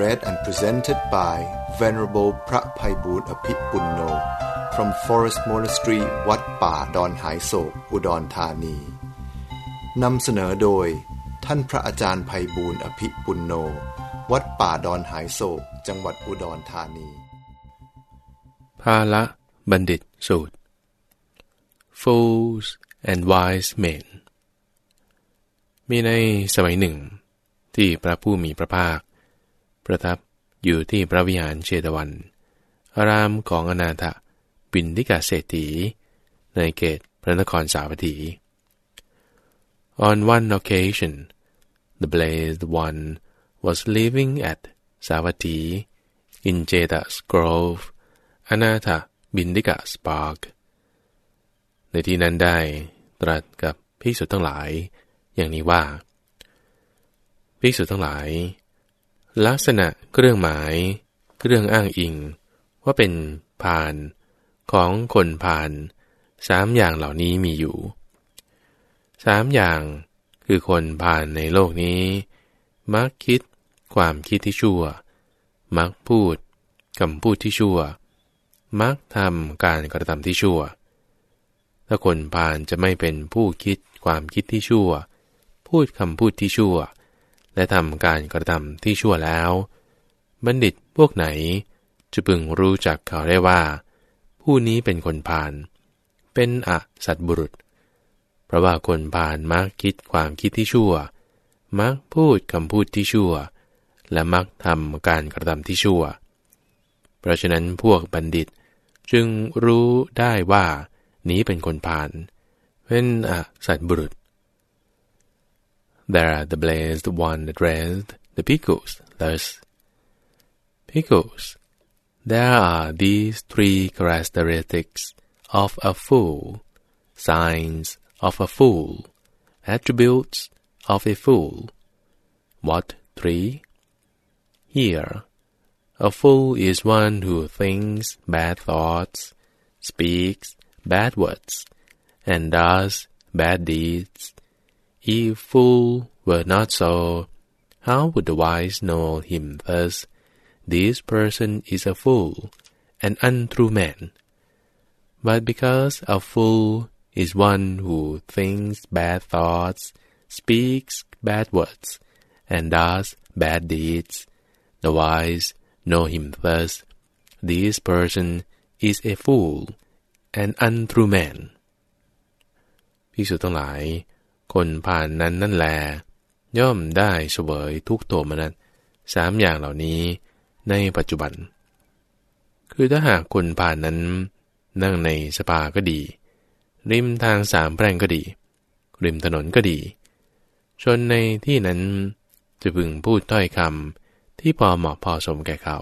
read and presented by Venerable พระภัยบูรณ์อภิปุณโน from Forest Monastery วัดป่าดอนหายโศกอุดรธานีนำเสนอโดย ท่านพระอาจารย์ภัยบูรณ์อภิปุณโน วัดป่าดอนหายโศกจังหวัดอุดรธานี ภาละบัณฑิตสูตร Fools and wise men มีในสมัยหนึ่ง ที่พระผู้มีพระภาค ประทับอยู่ที่พระวิหารเชตวันอารามของอนาถปินทิกาเศรษฐี ในเขตพระนครสาวัตถี On one occasion, the blessed one was living at Savatthi in Jeta's Grove, Anatha Bindika's Park. ในที่นั้นได้ตรัสกับภิกษุทั้งหลาย อย่างนี้ว่าภิกษุทั้งหลาย ลักษณะเครื่องหมาย เครื่องอ้างอิง ว่าเป็นพานของคนพานสามอย่างเหล่านี้มีอยู่สามอย่างคือคนพานในโลกนี้ มักคิดความคิดที่ชั่ว มักพูดคำพูดที่ชั่ว มักทำการกระทำที่ชั่ว ถ้าคนพานจะไม่เป็นผู้คิดความคิดที่ชั่ว พูดคำพูดที่ชั่ว และทำการกระทำที่ชั่วแล้ว บัณฑิตพวกไหนจะพึงรู้จักเขาได้ว่า ผู้นี้เป็นคนพานเป็นอสัตบุรุษ เพราะว่าคนพานมักคิดความคิดที่ชั่ว มักพูดคำพูดที่ชั่ว และมักทำการกระทำที่ชั่ว เพราะฉะนั้นพวกบัณฑิตจึงรู้ได้ว่านี้เป็นคนพานเป็นอสัตบุรุษ There are the blessed one addressed the pickles thus. Pickles, there are these three characteristics of a fool, signs of a fool, attributes of a fool. What three? Here, a fool is one who thinks bad thoughts, speaks bad words, and does bad deeds. If fool were not so, how would the wise know him thus? This person is a fool, an untrue man. But because a fool is one who thinks bad thoughts, speaks bad words, and does bad deeds, the wise know him thus. This person is a fool, an untrue man. พิสุทั้งหลาย คนผ่านนั้นนั่นแล ย่อมได้เสวยทุกโทมนัสสามอย่างเหล่านี้ในปัจจุบัน คือถ้าหากคนผ่านนั้นนั่งในสภาก็ดี ริมทางสามแพร่งก็ดี ริมถนนก็ดี ชนในที่นั้นจะพึงพูดถ้อยคำที่พอเหมาะพอสมแก่เขา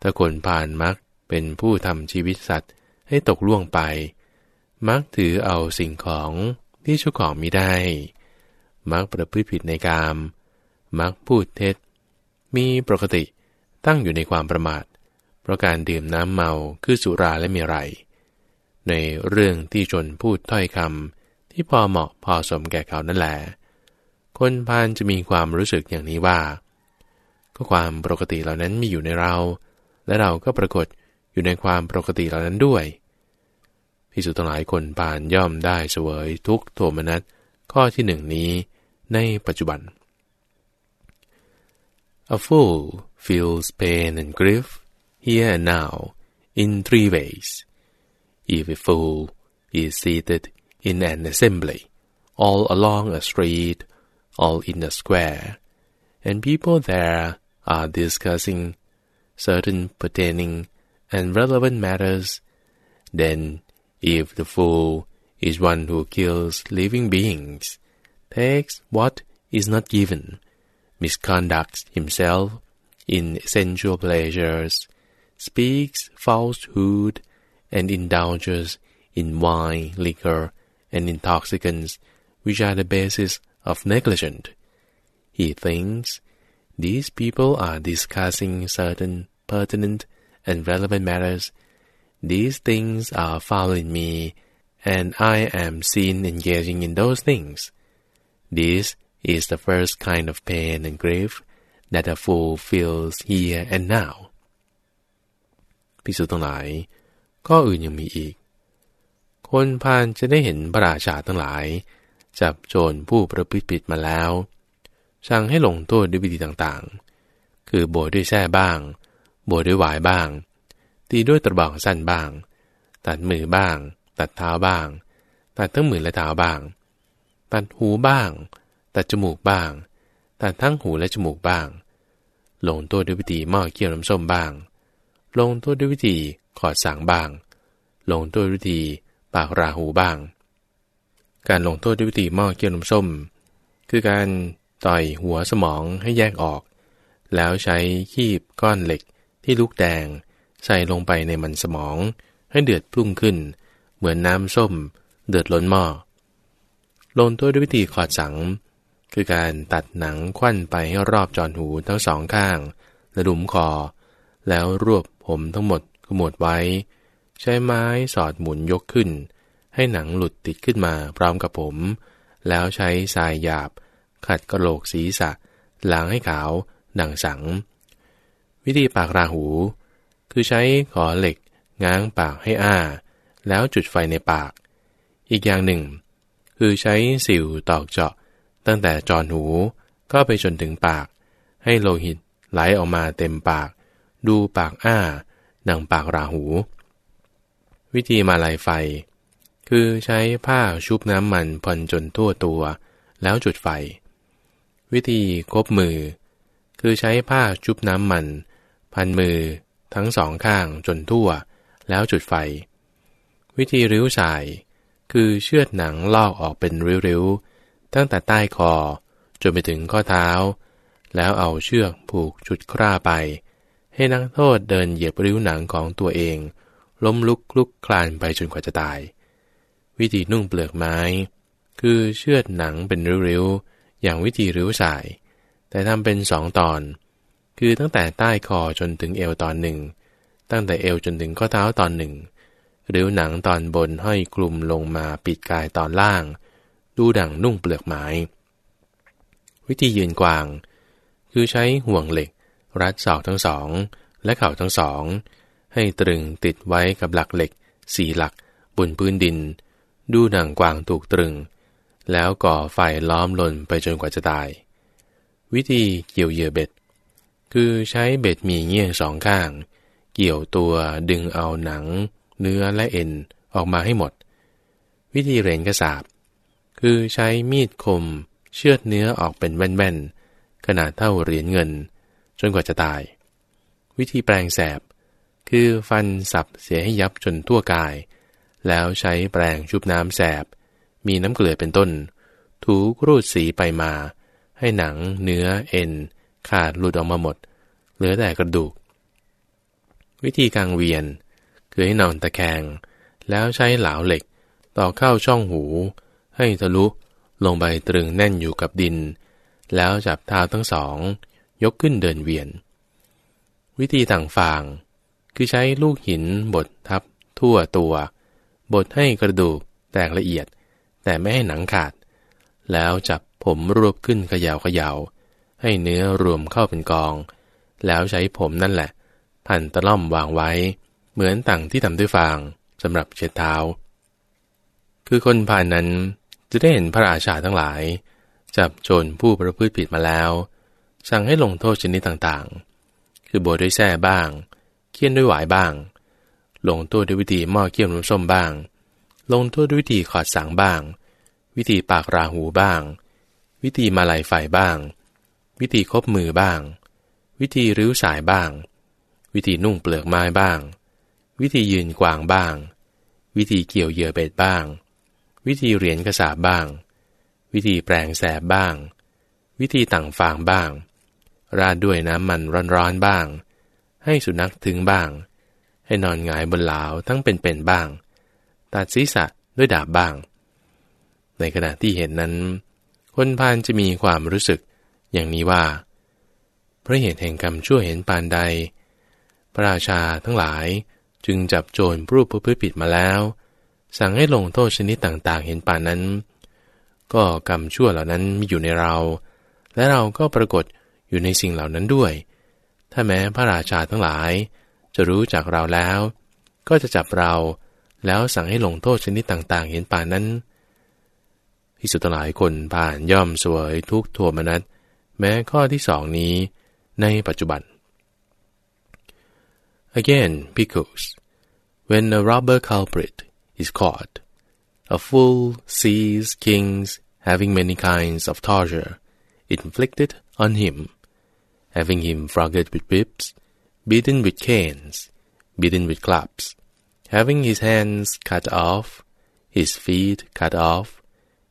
ถ้าคนผ่านมักเป็นผู้ทำชีวิตสัตว์ให้ตกล่วงไป มักถือเอาสิ่งของ ที่เจ้าของมิได้ มักประพฤติผิดในกาม มักพูดเท็จ มีปกติตั้งอยู่ในความประมาท เพราะการดื่มน้ำเมาคือสุราและเมรัย ในเรื่องที่จนพูดถ้อยคำที่พอเหมาะพอสมแก่เขานั่นแหละ คนพานจะมีความรู้สึกอย่างนี้ว่า ก็ความปกติเหล่านั้นมีอยู่ในเรา และเราก็ปรากฏอยู่ในความปกติเหล่านั้นด้วย พิสุทั้งหลายคนพานย่อมได้เสวยทุกโทมนัสข้อที่หนึ่งนี้ในปัจจุบัน A fool feels pain and grief here and now in three ways. If a fool is seated in an assembly, all along a street, all in a square, and people there are discussing certain pertaining and relevant matters, then if the fool is one who kills living beings, takes what is not given, misconducts himself, in sensual pleasures, speaks falsehood, and indulges in wine, liquor, and intoxicants, which are the basis of negligence. He thinks these people are discussing certain pertinent and relevant matters. These things are foul in me, and I am seen engaging in those things. This is the first kind of pain and grief that a fool feels here and now พิสุทั้งหลาย ก็อื่นยังมีอีก คนพานจะได้เห็นพระราชาทั้งหลาย จับโจรผู้ประพฤติผิดมาแล้ว สั่งให้ลงโทษด้วยวิธีต่างๆ คือโบยด้วยแส้บ้าง โบยด้วยหวายบ้าง ตีด้วยตะบองสั้นบ้าง ตัดมือบ้าง ตัดเท้าบ้าง ตัดทั้งมือและเท้าบ้าง ตัดหูบ้าง ตัดจมูกบ้าง ตัดทั้งหูและจมูกบ้าง ลงโทษด้วยวิธีหม้อเกี่ยวน้ำส้มบ้าง ลงโทษด้วยวิธีขอดสางบ้าง ลงโทษด้วยวิธีปากราหูบ้าง การลงโทษด้วยวิธีหม้อเกี่ยวน้ำส้ม คือการต่อยหัวสมองให้แยกออก แล้วใช้คีบก้อนเหล็กที่ลุกแดง ใส่ลงไปในมันสมอง ให้เดือดพุ่งขึ้น เหมือนน้ำส้ม เดือดล้นหม้อลงโทษด้วยวิธีขอดสัง คือการตัดหนังควันไปให้รอบจอนหูทั้งสองข้างและดุมคอ แล้วรวบผมทั้งหมดขมวดไว้ ใช้ไม้สอดหมุนยกขึ้น ให้หนังหลุดติดขึ้นมาพร้อมกับผม แล้วใช้ทรายหยาบ ขัดกระโหลกศีรษะล้างให้ขาว ดังสัง วิธีปากราหู คือใช้ขอเหล็ก ง้างปากให้อ้า แล้วจุดไฟในปาก อีกอย่างหนึ่ง คือใช้สิวตอกเจาะ ตั้งแต่จอนหูก็ไปจนถึงปาก ให้โลหิตไหลออกมาเต็มปาก ดูปากอ้าดังปากราหู วิธีมาลายไฟ คือใช้ผ้าชุบน้ำมันพ่นจนทั่วตัว แล้วจุดไฟ วิธีคบมือ คือใช้ผ้าชุบน้ำมัน พันมือ ทั้งสองข้างจนทั่ว แล้วจุดไฟ วิธีริ้วสาย คือเชือดหนังลอกออกเป็นริ้วๆ ตั้งแต่ใต้คอจนไปถึงข้อเท้า แล้วเอาเชือกผูกจุดคร่าไป ให้นักโทษเดินเหยียบริ้วหนังของตัวเอง ล้มลุกลุกคลานไปจนกว่าจะตาย วิธีนุ่งเปลือกไม้ คือเชือดหนังเป็นริ้วๆ อย่างวิธีริ้วสาย แต่ทำเป็นสองตอน คือตั้งแต่ใต้คอจนถึงเอวตอนหนึ่ง ตั้งแต่เอวจนถึงข้อเท้าตอนหนึ่ง หริ้วหนังตอนบนห้อยคลุมลงมาปิดกายตอนล่าง ดูดั่งนุ่งเปลือกไม้ วิธียืนกวาง คือใช้ห่วงเหล็ก รัดศอกทั้งสอง และเข่าทั้งสอง ให้ตรึงติดไว้กับหลักเหล็กสี่หลักบนพื้นดิน ดูดั่งกวางถูกตรึง แล้วก่อไฟล้อมลนไปจนกว่าจะตาย วิธีเกี่ยวเหยื่อเบ็ด คือใช้เบ็ดมีเงี้ยงสองข้าง เกี่ยวตัวดึงเอาหนัง เนื้อและเอ็นออกมาให้หมด วิธีเรนกระสาบ คือใช้มีดคมเชือดเนื้อออกเป็นแว่นๆ ขนาดเท่าเหรียญเงิน จนกว่าจะตาย วิธีแปลงแสบ คือฟันสับเสียให้ยับจนทั่วกาย แล้วใช้แปลงชุบน้ำแสบ มีน้ำเกลือเป็นต้น ถูกรูดสีไปมา ให้หนัง เนื้อเอ็น ขาดหลุดออกมาหมด เหลือแต่กระดูก วิธีกางเวียน คือให้นอนตะแคง แล้วใช้เหลาเหล็ก ต่อเข้าช่องหู ให้ทะลุลงไปตรึงแน่นอยู่กับดิน แล้วจับเท้าทั้งสอง ยกขึ้นเดินเวียน วิธีต่างฝาง คือใช้ลูกหินบดทับทั่วตัว บดให้กระดูกแตกละเอียด แต่ไม่ให้หนังขาด แล้วจับผมรวบขึ้นเขยาวขยาว ให้เนื้อรวมเข้าเป็นกอง แล้วใช้ผมนั่นแหละ พันตะล่อมวางไว้ เหมือนต่างที่ทำด้วยฟางสำหรับเช็ดเท้า คือคนผ่านนั้นจะได้เห็นพระราชาทั้งหลาย จับโจรผู้ประพฤติผิดมาแล้ว สั่งให้ลงโทษชนิดต่างๆ คือโบด้วยแส้บ้าง เคี่ยนด้วยหวายบ้าง ลงโทษด้วยวิธีหม้อเคี่ยวน้ำส้มบ้าง ลงโทษด้วยวิธีขอดสังบ้าง วิธีปากราหูบ้าง วิธีมาลายไฟบ้าง วิธีคบมือบ้าง วิธีริ้วสายบ้าง วิธีนุ่งเปลือกไม้บ้าง วิธียืนกวางบ้าง วิธีเกี่ยวเหยื่อเบ็ดบ้าง วิธีเหรียญกระสาบบ้าง วิธีแปลงแสบบ้าง วิธีต่างฟางบ้าง ราดด้วยน้ำมันร้อนๆบ้าง ให้สุนัขถึงบ้าง ให้นอนหงายบนหลาวทั้งเป็นๆบ้าง ตัดศีรษะด้วยดาบบ้าง ในขณะที่เห็นนั้น คนพานจะมีความรู้สึก อย่างนี้ว่า พระเหตุแห่งกรรมชั่วเห็นปานใด พระราชาทั้งหลายจึงจับโจรผู้ประพฤติผิดมาแล้ว สั่งให้ลงโทษชนิดต่างๆ เห็นปานนั้น ก็กรรมชั่วเหล่านั้นมีอยู่ในเรา และเราก็ปรากฏอยู่ในสิ่งเหล่านั้นด้วย ถ้าแม้พระราชาทั้งหลาย จะรู้จักเราแล้ว ก็จะจับเราแล้วสั่งให้ลงโทษชนิดต่างๆ เห็นป่านนั้นที่สุดหลายคนผ่านย่อมสวยทุกทัวมนัส แม้ข้อที่สองนี้ในปัจจุบัน Again, because when a robber culprit is caught, a fool sees kings having many kinds of torture inflicted on him, having him flogged with whips, beaten with canes, beaten with clubs, having his hands cut off, his feet cut off,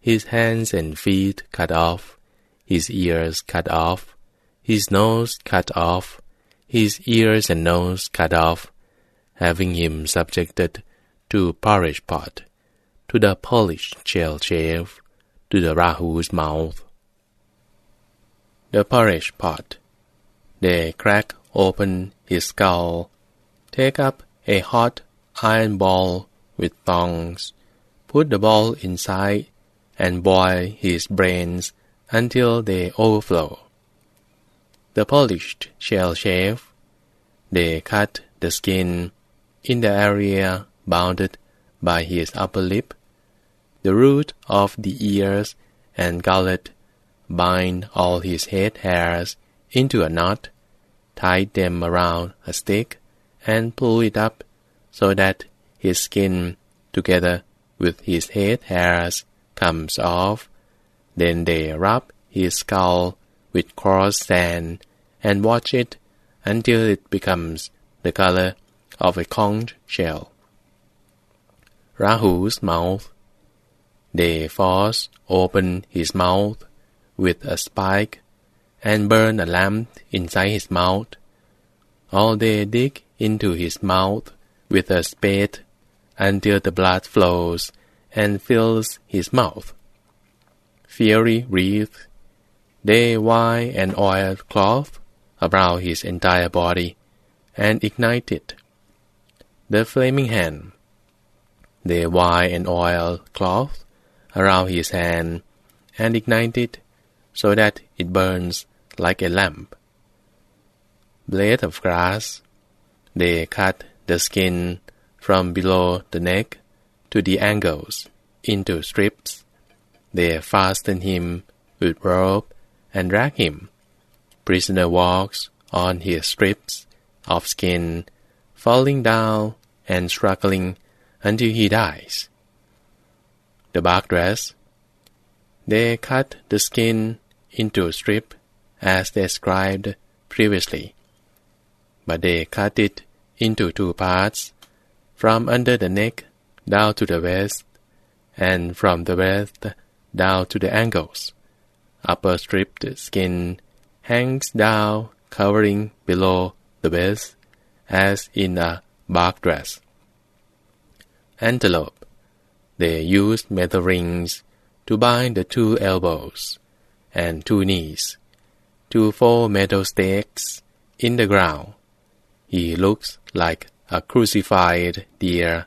his hands and feet cut off, his ears cut off, his nose cut off, his ears and nose cut off, having him subjected to porridge pot, to the polished shell shave, to the Rahu's mouth. The porridge pot. They crack open his skull, take up a hot iron ball with tongs, put the ball inside, and boil his brains until they overflow. The polished shell shave. They cut the skin in the area bounded by his upper lip, the root of the ears and gullet, bind all his head hairs into a knot, tie them around a stick, and pull it up so that his skin, together with his head hairs, comes off. Then they rub his skull with coarse sand and watch it until it becomes the color of a conch shell. Rahu's mouth. They force open his mouth with a spike and burn a lamp inside his mouth. Or they dig into his mouth with a spade until the blood flows and fills his mouth. Fiery wreath. They wind an oil cloth about his entire body and ignite it. The flaming hand. They wind an oil cloth around his hand and ignite it so that it burns like a lamp. Blade of grass. They cut the skin from below the neck to the ankles into strips. They fasten him with rope and drag him. Prisoner walks on his strips of skin, falling down and struggling until he dies. The bark dress. They cut the skin into a strip as described previously, but they cut it into two parts, from under the neck down to the waist, and from the waist down to the ankles. Upper stripped skin hangs down, covering below the waist, as in a bark dress. Antelope. They used metal rings to bind the two elbows and two knees to four metal stakes in the ground. He looks like a crucified deer.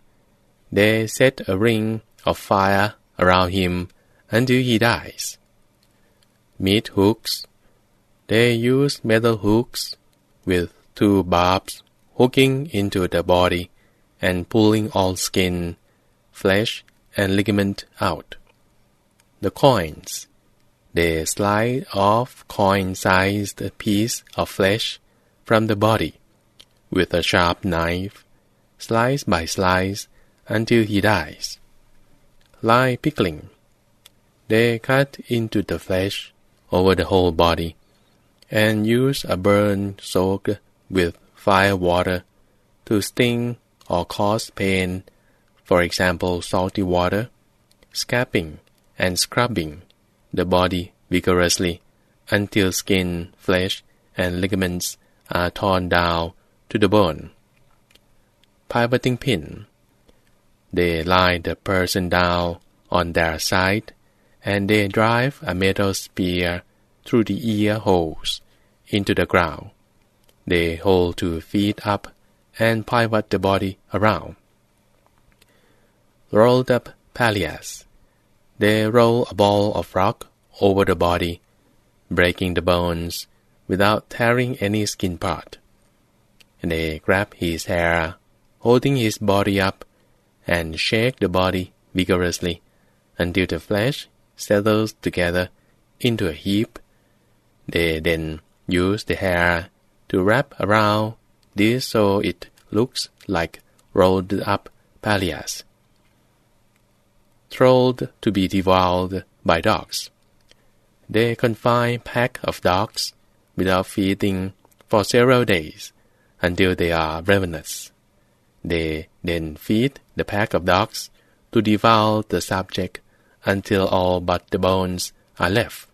They set a ring of fire around him until he dies. Meat hooks. They use metal hooks with two barbs hooking into the body and pulling all skin, flesh, and ligament out. The coins. They slide off coin-sized piece of flesh from the body with a sharp knife, slice by slice until he dies. Lie pickling. They cut into the flesh over the whole body and use a burn soaked with fire water to sting or cause pain, for example salty water, scalping and scrubbing the body vigorously until skin, flesh, and ligaments are torn down to the bone. Pivoting pin. They lie the person down on their side, and they drive a metal spear through the ear holes into the ground. They hold two feet up and pivot the body around. Rolled up pallias. They roll a ball of rock over the body, breaking the bones without tearing any skin part. They grab his hair, holding his body up, and shake the body vigorously until the flesh settles together into a heap. They then use the hair to wrap around this so it looks like rolled up pallias. Trolled to be devoured by dogs. They confine pack of dogs without feeding for several days until they are ravenous. They then feed the pack of dogs to devour the subject until all but the bones are left.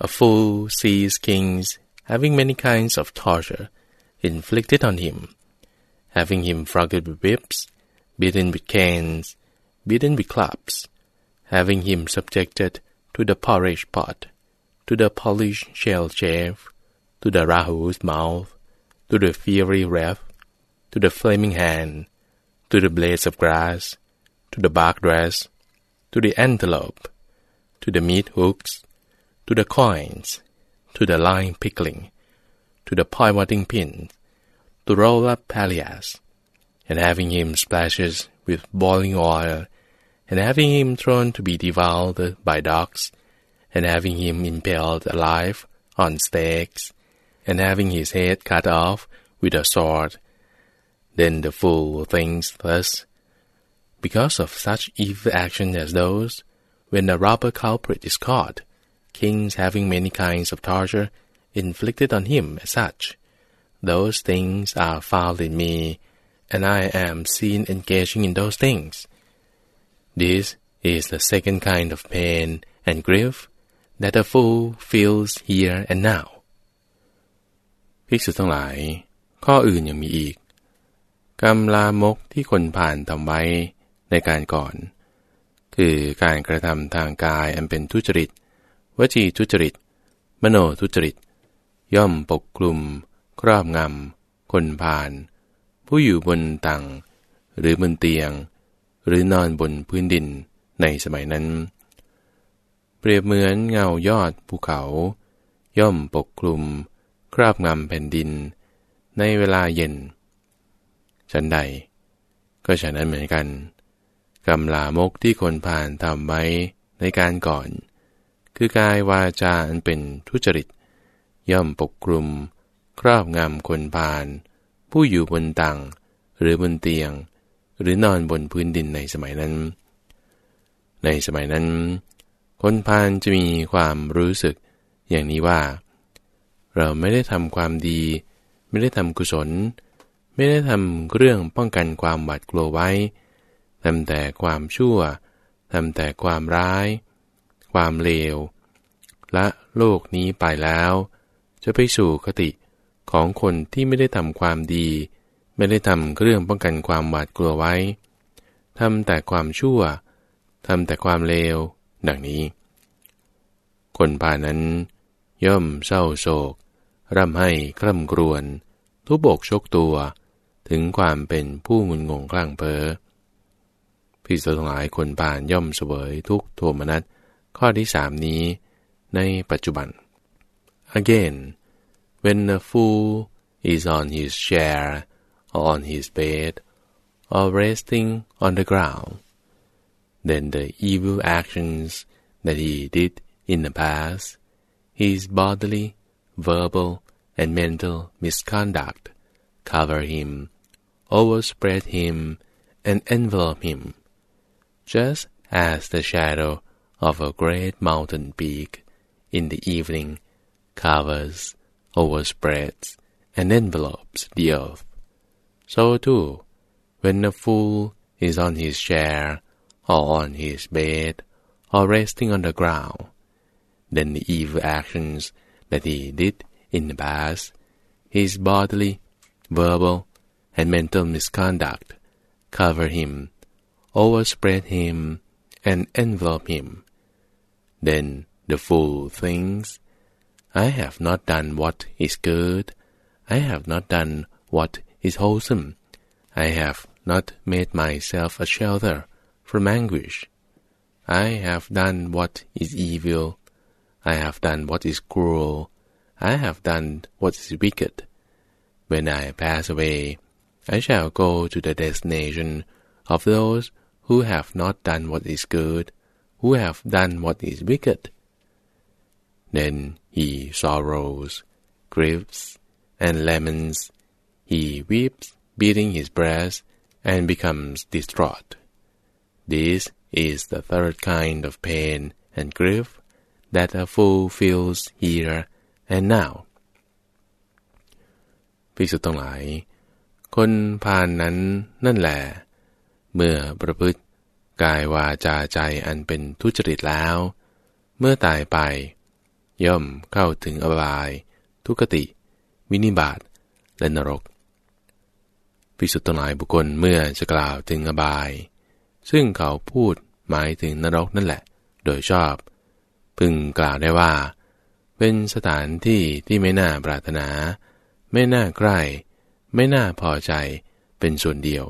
A fool sees kings having many kinds of torture inflicted on him, having him flogged with whips, beaten with canes, beaten with clubs, having him subjected to the porridge pot, to the polished shell chaff, to the Rahu's mouth, to the fiery wrath, to the flaming hand, to the blades of grass, to the bark dress, to the antelope, to the meat hooks, to the coins, to the lime pickling, to the pivoting pins, to roll up pallias, and having him splashes with boiling oil and having him thrown to be devoured by dogs, and having him impaled alive on stakes, and having his head cut off with a sword. Then the fool thinks thus, because of such evil action as those, when a robber culprit is caught, kings having many kinds of torture inflicted on him as such, those things are found in me, and I am seen engaging in those things this is the second kind of pain and grief that a fool feels here and now ภิกษุทั้งหลาย ข้ออื่นยังมีอีก กรรมลามกที่คนผ่านทำไว้ ในการก่อน คือการกระทำทางกายอันเป็นทุจริต วจีทุจริต มโนทุจริต ย่อมปกคลุมครอบงำ คนผ่าน ผู้อยู่บนตังหรือบนเตียง หรือนอนบนพื้นดินในสมัยนั้น เปรียบเหมือนเงายอดภูเขา ย่อมปกคลุม คราบงำแผ่นดิน ในเวลาเย็น ฉันใด ก็ฉะนั้นเหมือนกัน กรรมลามกที่คนผ่านทำไว้ในการก่อน คือกายวาจาอันเป็นทุจริต ย่อมปกคลุม ครอบงำคนผ่าน ผู้อยู่บนตังหรือบนเตียง หรือนอนบนพื้นดินในสมัยนั้น ในสมัยนั้น คนพานจะมีความรู้สึกอย่างนี้ว่า เราไม่ได้ทำความดี ไม่ได้ทำกุศล ไม่ได้ทำเรื่องป้องกันความหวาดกลัวไว้ ทำแต่ความชั่ว ทำแต่ความร้าย ความเลว และโลกนี้ไปแล้ว จะไปสู่คติของคนที่ไม่ได้ทำความดี ไม่ได้ทำเรื่องป้องกันความหวาดกลัวไว้ ทำแต่ความชั่ว ทำแต่ความเลว ดังนี้ คนป่านั้น ย่อมเศร้าโศก ร่ำให้คร่ำกรวนทุบอกชกตัว ถึงความเป็นผู้งุนงงกลางเพอ พิสทั้งหลายคนป่านย่อมเสวยทุกโทมนัสข้อที่สามนี้ ในปัจจุบัน again when a fool is on his share or on his bed, or resting on the ground, then the evil actions that he did in the past, his bodily, verbal, and mental misconduct cover him, overspread him, and envelop him, just as the shadow of a great mountain peak in the evening covers, overspreads, and envelopes the earth. So too, when a fool is on his chair, or on his bed, or resting on the ground, then the evil actions that he did in the past, his bodily, verbal, and mental misconduct cover him, overspread him, and envelop him. Then the fool thinks, I have not done what is good, I have not done what is wholesome, I have not made myself a shelter from anguish. I have done what is evil, I have done what is cruel, I have done what is wicked. When I pass away, I shall go to the destination of those who have not done what is good, who have done what is wicked. Then he sorrows, grieves, and laments. He weeps, beating his breast, and becomes distraught. This is the third kind of pain and grief that a fool feels here and now พิสุทั้งหลาย คนพานนั้นนั่นแหละ เมื่อประพฤติกายวาจาใจอันเป็นทุจริตแล้ว เมื่อตายไป ย่อมเข้าถึงอบาย ทุกติ วินิบาตและนรกพิสุทธิ์หลายบุคคลเมื่อจะกล่าวถึงอบาย ซึ่งเขาพูดหมายถึงนรกนั่นแหละ โดยชอบ พึงกล่าวได้ว่า เป็นสถานที่ที่ไม่น่าปรารถนา ไม่น่าใกล้ ไม่น่าพอใจเป็นส่วนเดียว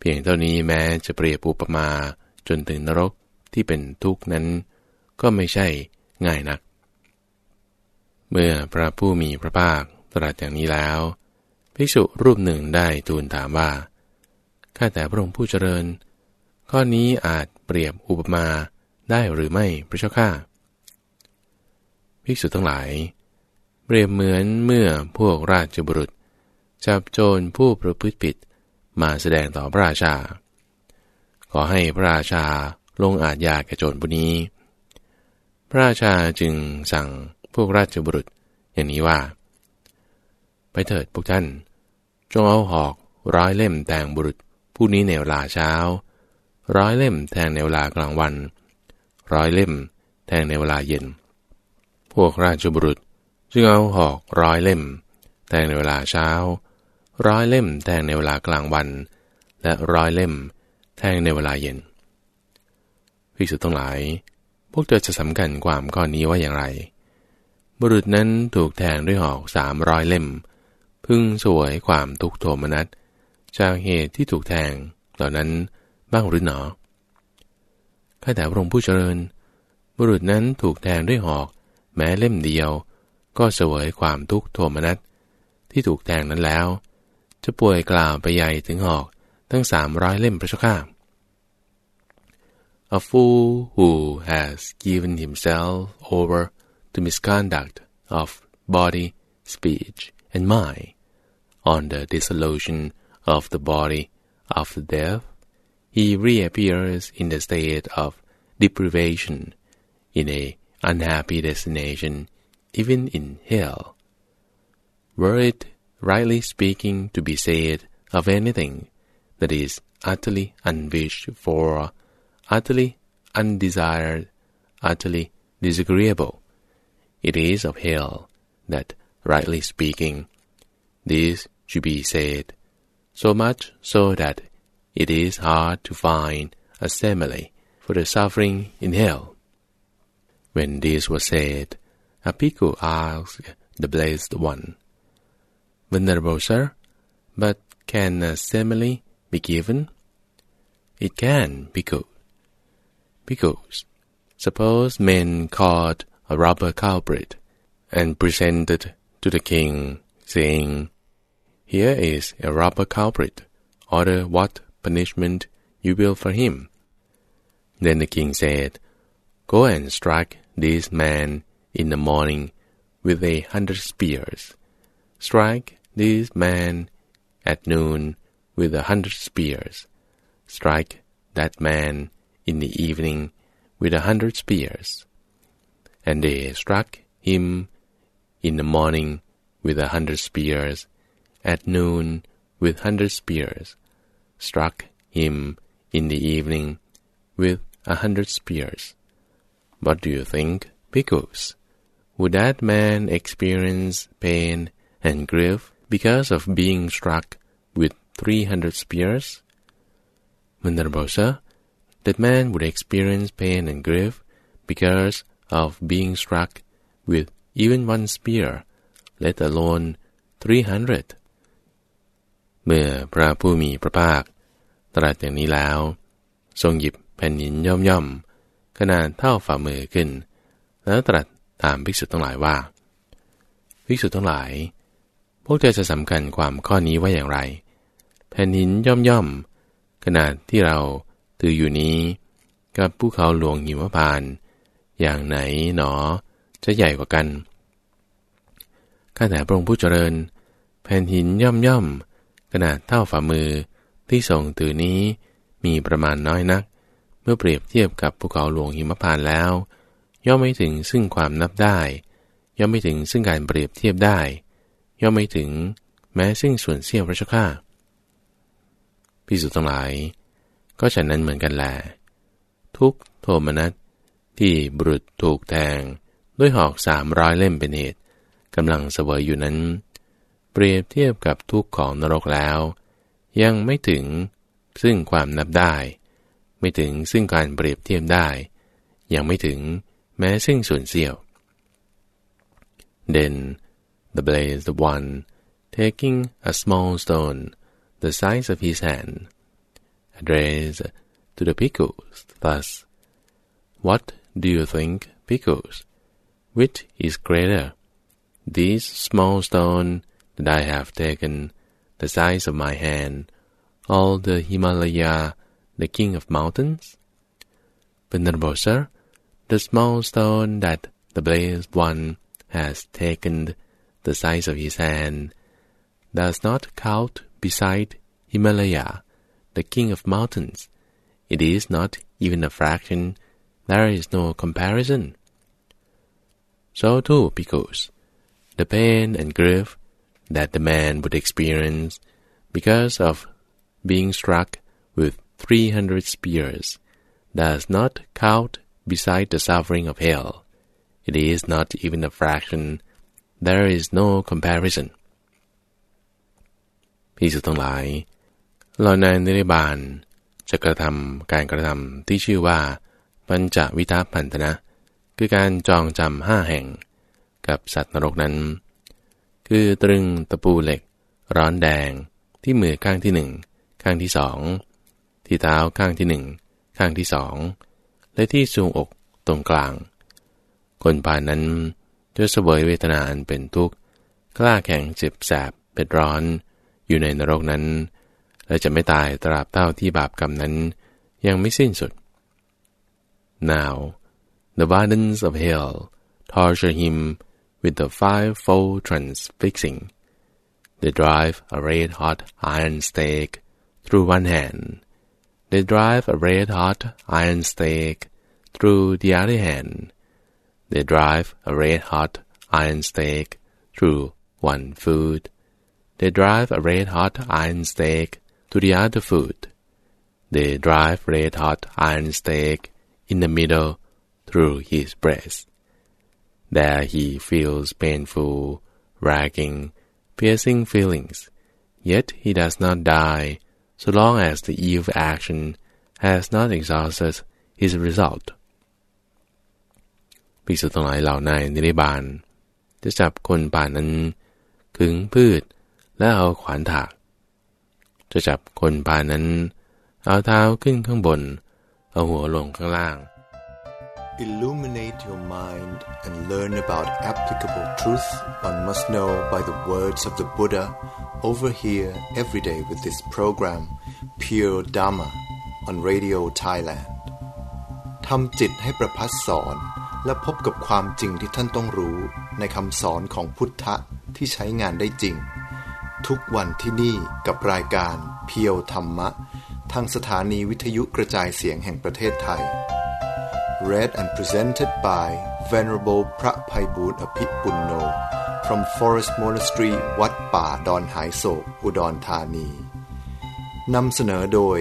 เพียงเท่านี้แม้จะเปรียบอุปมาจนถึงนรกที่เป็นทุกข์นั้น ก็ไม่ใช่ง่ายนัก เมื่อพระผู้มีพระภาคตรัสอย่างนี้แล้ว ภิกษุรูปหนึ่งได้ทูลถามว่า ข้าแต่พระองค์ผู้เจริญ ข้อนี้อาจเปรียบอุปมาได้หรือไม่พระเจ้าข้าภิกษุทั้งหลาย เปรียบเหมือนเมื่อพวกราชบุรุษ จับโจรผู้ประพฤติผิด มาแสดงต่อพระราชา ขอให้พระราชาลงอาญาแก่โจรผู้นี้ พระราชาจึงสั่งพวกราชบุรุษอย่างนี้ว่า ไปเถิดพวกท่าน จงเอาหอกร้อยเล่มแทงบุรุษผู้นี้ในเวลาเช้า ร้อยเล่มแทงในเวลากลางวัน ร้อยเล่มแทงในเวลาเย็น พวกราชบุรุษจึงเอาหอกร้อยเล่มแทงในเวลาเช้า ร้อยเล่มแทงในเวลากลางวัน และร้อยเล่มแทงในเวลาเย็นพิสุทั้งหลาย พวกเธอจะสำคัญความข้อนี้ว่าอย่างไร บุรุษนั้นถูกแทงด้วยหอกสามร้อยเล่ม พึ่งสวยความทุกโทมนัสจากเหตุที่ถูกแทงเหล่านั้นบ้างหรือหนอข้าแต่พระองค์ผู้เจริญ บุรุษนั้นถูกแทงด้วยหอก แม้เล่มเดียว ก็เสวยความทุกโทมนัสที่ถูกแทงนั้นแล้ว จะป่วยกล่าวไปใหญ่ถึงหอกทั้งสามร้อยเล่มพระเจ้าข้า A fool who has given himself over to misconduct of body, speech, and mind, on the dissolution of the body after death, he reappears in the state of deprivation, in a unhappy destination, even in hell. Were it rightly speaking to be said of anything that is utterly unwished for, utterly undesired, utterly disagreeable, it is of hell that, rightly speaking, this should be said, so much so that it is hard to find a simile for the suffering in hell. When this was said, a asked the blessed one, Venerable sir, but can a simile be given? It can, bhikkhu. Because suppose men caught a robber culprit and presented to the king, saying, Here is a robber culprit, order what punishment you will for him. Then the king said, Go and strike this man in the morning with a hundred spears. Strike this man at noon with a hundred spears. Strike that man in the evening with a hundred spears. And they struck him in the morning with a hundred spears, at noon with hundred spears, struck him in the evening with a hundred spears. What do you think, bhikkhus? would that man experience pain and grief because of being struck with 300 spears? Mandarbosa, that man would experience pain and grief because of being struck with even one spear, let alone 300 เมื่อพระผู้มีพระภาค ตรัสอย่างนี้แล้ว ทรงหยิบแผ่นหินย่อมย่อมขนาดเท่าฝ่ามือขึ้น แล้วตรัสถามภิกษุทั้งหลายว่า ภิกษุทั้งหลาย พวกเธอจะสำคัญความข้อนี้ว่าอย่างไร แผ่นหินย่อมย่อม ขนาดที่เราถืออยู่นี้ กับภูเขาหลวงหิมพาน อย่างไหนหนอ จะใหญ่กว่ากัน ข้าแต่พระองค์ผู้เจริญ แผ่นหินย่อมย่อม ขนาดเท่าฝ่ามือที่ส่งถือนี้มีประมาณน้อยนัก เมื่อเปรียบเทียบกับภูเขาหลวงหิมพานแล้ว ย่อมไม่ถึงซึ่งความนับได้ ย่อมไม่ถึงซึ่งการเปรียบเทียบได้ ย่อมไม่ถึงแม้ซึ่งส่วนเสี้ยวพระชก้าพิสุทั้งหลาย ก็ฉันนั้นเหมือนกันแหละทุกโทมนัสที่บุรุษถูกแทงด้วยหอกสามร้อยเล่มเป็นเหตุกำลังเสวยอยู่นั้น เปรียบเทียบกับทุกข์ของนรกแล้ว ยังไม่ถึงซึ่งความนับได้ ไม่ถึงซึ่งการเปรียบเทียบได้ ยังไม่ถึงแม้ซึ่งส่วนเสี้ยว Then the blazed one taking a small stone the size of his hand addressed to the pickles thus What do you think, pickles? Which is greater? This small stone that I have taken, the size of my hand, all the Himalaya, the king of mountains? Venerable sir, the small stone that the blessed one has taken, the size of his hand, does not count beside Himalaya, the king of mountains. It is not even a fraction. There is no comparison. So too, because the pain and grief that the man would experience because of being struck with 300 spears does not count beside the suffering of hell. It is not even a fraction. There is no comparison. พิสุทั้งหลายเราในนิริบาลจะกระทำการกระทำที่ชื่อว่าปัญจวิทัพันธนะ คือการจองจำห้าแห่ง กับสัตว์นรกนั้น คือตรึงตะปูเหล็ก ร้อนแดงที่มือข้างที่หนึ่งข้างที่สองที่เท้าข้างที่หนึ่งข้างที่สองและที่ทรวงอกตรงกลาง คนป่านนั้น จะเสวยเวทนาอันเป็นทุกข์ กล้าแข็งเจ็บแสบเป็นร้อน อยู่ในนรกนั้น และจะไม่ตายตราบเต้าที่บาปกรรมนั้น ยังไม่สิ้นสุด Now the violence of hell torture him with the five-fold transfixing. They drive a red-hot iron stake through one hand. They drive a red-hot iron stake through the other hand. They drive a red-hot iron stake through one foot. They drive a red-hot iron stake to the other foot. They drive red-hot iron stake in the middle through his breast. There he feels painful, racking, piercing feelings, yet he does not die so long as the evil action has not exhausted his result. ภิกษุทั้งหลายเหล่าในนิริบาล จะจับคนป่านั้น ขึงพืชและเอาขวานถาก จะจับคนป่านั้น เอาเท้าขึ้นข้างบน เอาหัวลงข้างล่าง Illuminate your mind and learn about applicable truth one must know by the words of the Buddha over here every day with this program Pure Dharma on Radio Thailand ทำจิตให้ประพัดสอน และพบกับความจริงที่ท่านต้องรู้ในคำสอนของพุทธะที่ใช้งานได้จริง ทุกวันที่นี่กับรายการเพียวธรรมะ ทางสถานีวิทยุกระจายเสียงแห่งประเทศไทย read and presented by Venerable Pra Bhaiboon Aphipunno from Forest Monastery วัดป่าดอนหายโศก อุดรธานีนำเสนอโดย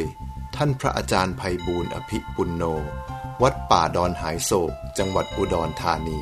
ท่านพระอาจารย์ไพบูลอภิปุณโน วัดป่าดอนหายโศก จังหวัดอุดรธานี